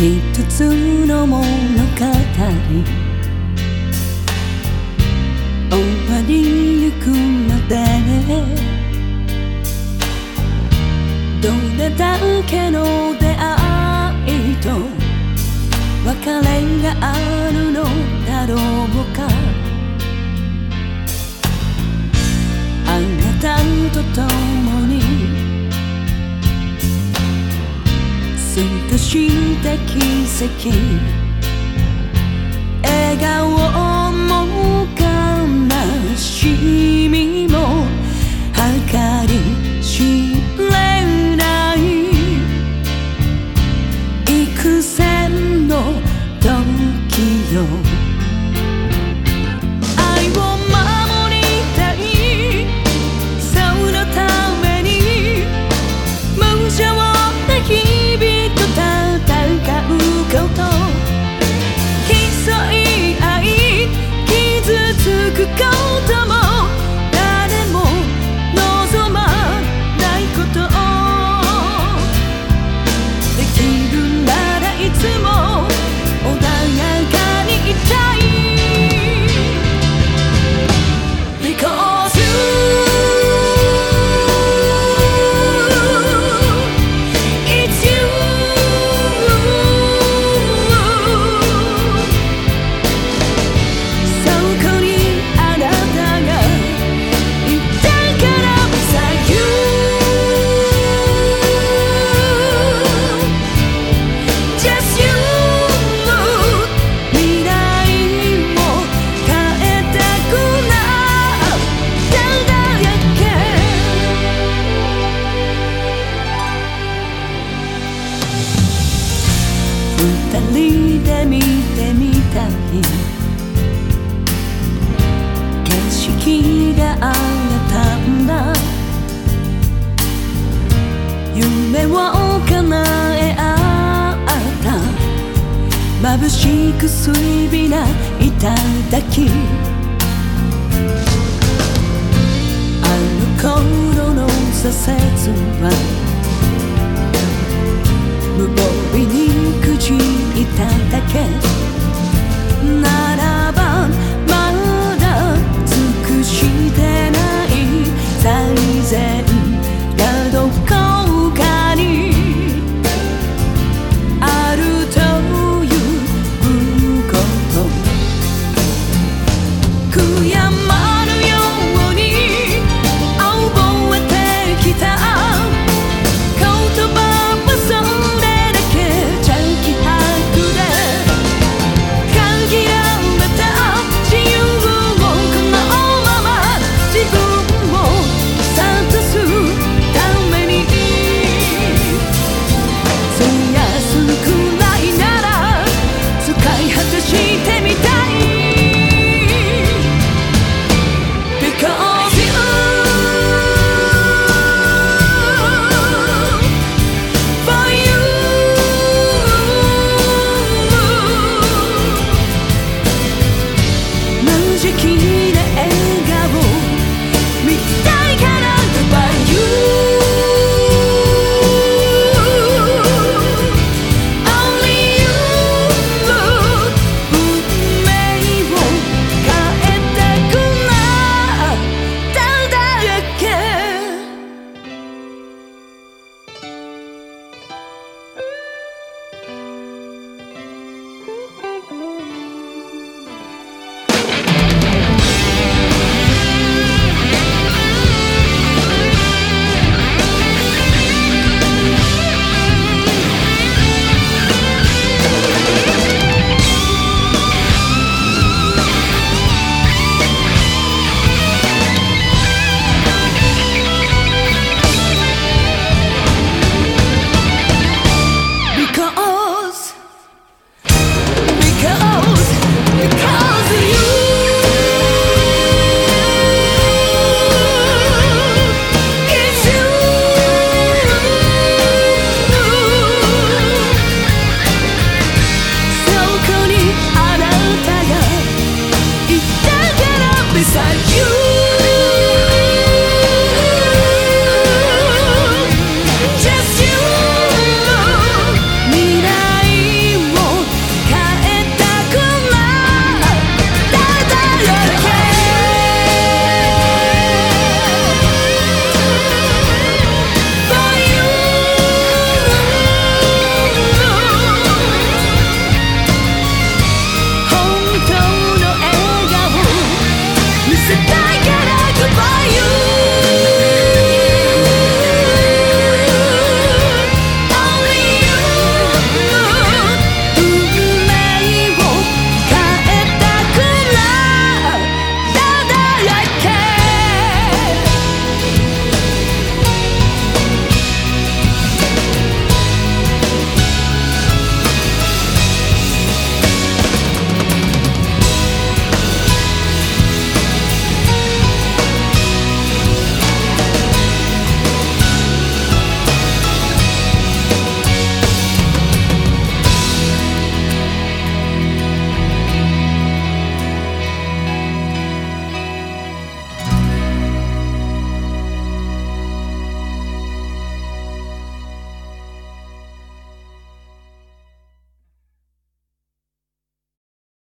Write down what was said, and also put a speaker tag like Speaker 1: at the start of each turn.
Speaker 1: 一つの物語終わりゆくまでどれだけの出会いと別れがあるのだろうか？あなたと共した奇跡。眩しく水びな頂き。あの頃の挫折は